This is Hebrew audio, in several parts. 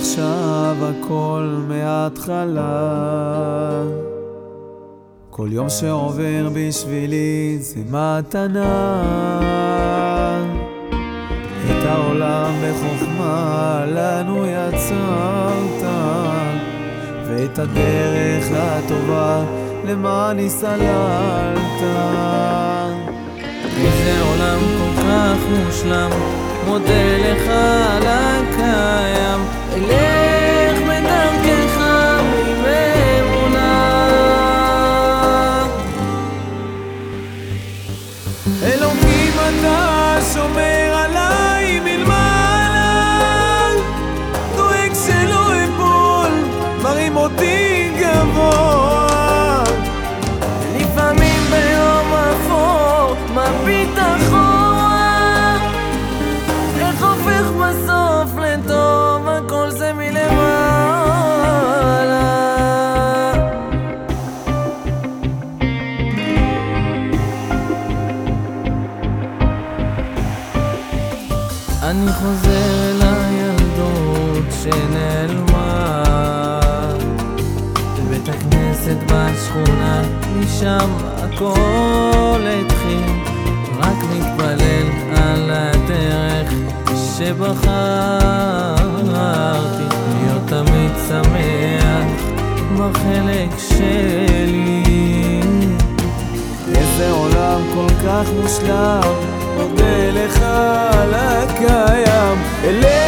עכשיו הכל מההתחלה. כל יום שעובר בשבילי זה מתנה. את העולם בחוכמה לנו יצרת, ואת הדרך הטובה למעני סללת. איזה עולם כל כך מושלם, מודה לך על הקיים, אלך אני חוזר אל הילדות שנעלמה. בבית הכנסת בשכונה, משם הכל התחיל. רק מתפלל על הדרך שבחרתי להיות תמיד שמח בחלק שלי. איזה עולם כל כך מושלם, מודה לך על הקיים, אלך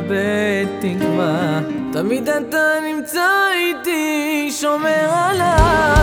מאבד תקווה. תמיד אתה נמצא איתי, שומר עליי.